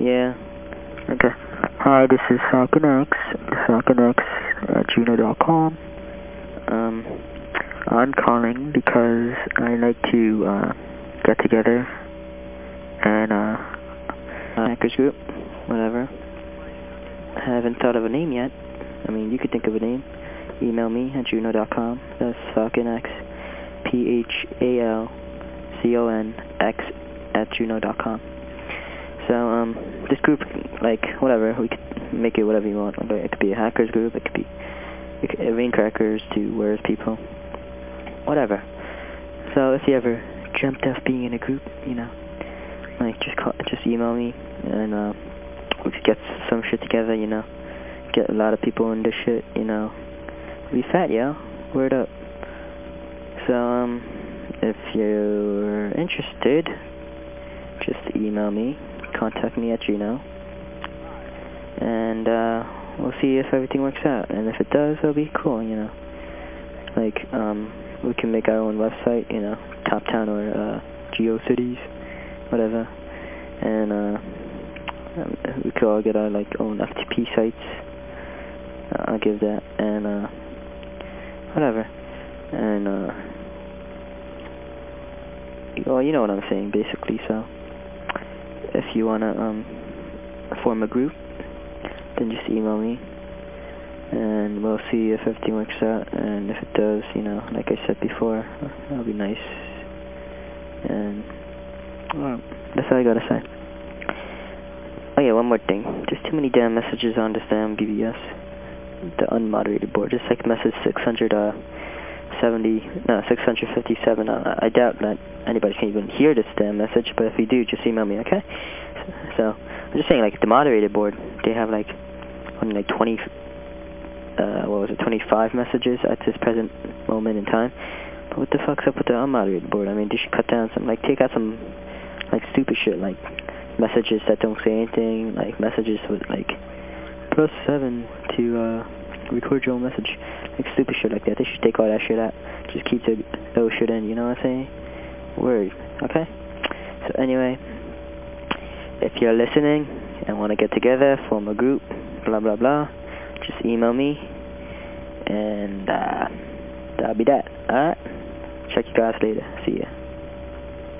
Yeah. Okay. Hi, this is PhalconX, PhalconX at gmail.com. Um, I'm calling because I like to uh, get together and uh, hackers group, whatever. I haven't thought of a name yet. I mean, you could think of a name. Email me at juno.com. That's PhalconX, P-H-A-L-C-O-N-X at juno.com. This group, like, whatever, we could make it whatever you want. It could be a hackers group, it could be it rain crackers to where's people, whatever. So if you ever dreamt of being in a group, you know, like, just call, just email me, and uh, we could get some shit together, you know, get a lot of people into shit, you know. Be fat, yo. Word up. So, um, if you're interested, just email me contact me at Juno. And uh, we'll see if everything works out. And if it does, it'll be cool, you know. Like, um, we can make our own website, you know, Top Town or uh, GeoCities, whatever. And uh, um, we could all get our, like, own FTP sites. Uh, I'll give that. And, uh, whatever. And, uh, well, you know what I'm saying, basically, so if you want to um, form a group, then just email me. And we'll see if everything works out. And if it does, you know, like I said before, that'll be nice. And, well, that's all I got to say. Oh yeah, one more thing. There's too many damn messages on this damn BBS. The unmoderated board. It's like message 670, no, 657. Uh, I doubt that anybody can even hear this damn message, but if you do, just email me, okay? So, I'm just saying, like, the moderated board, they have, like, only, like, 20, uh, what was it, 25 messages at this present moment in time. But what the fuck's up with the unmoderated board? I mean, they should cut down some, like, take out some, like, stupid shit, like, messages that don't say anything, like, messages with, like, 7 to, uh, record your own message. Like, stupid shit like that. They should take all that shit out. Just keep the, those shit in, you know what I'm saying? Word, okay? So anyway, if you're listening and want to get together, form a group, blah, blah, blah, just email me, and uh, that'll be that, alright? Check you guys later. See ya.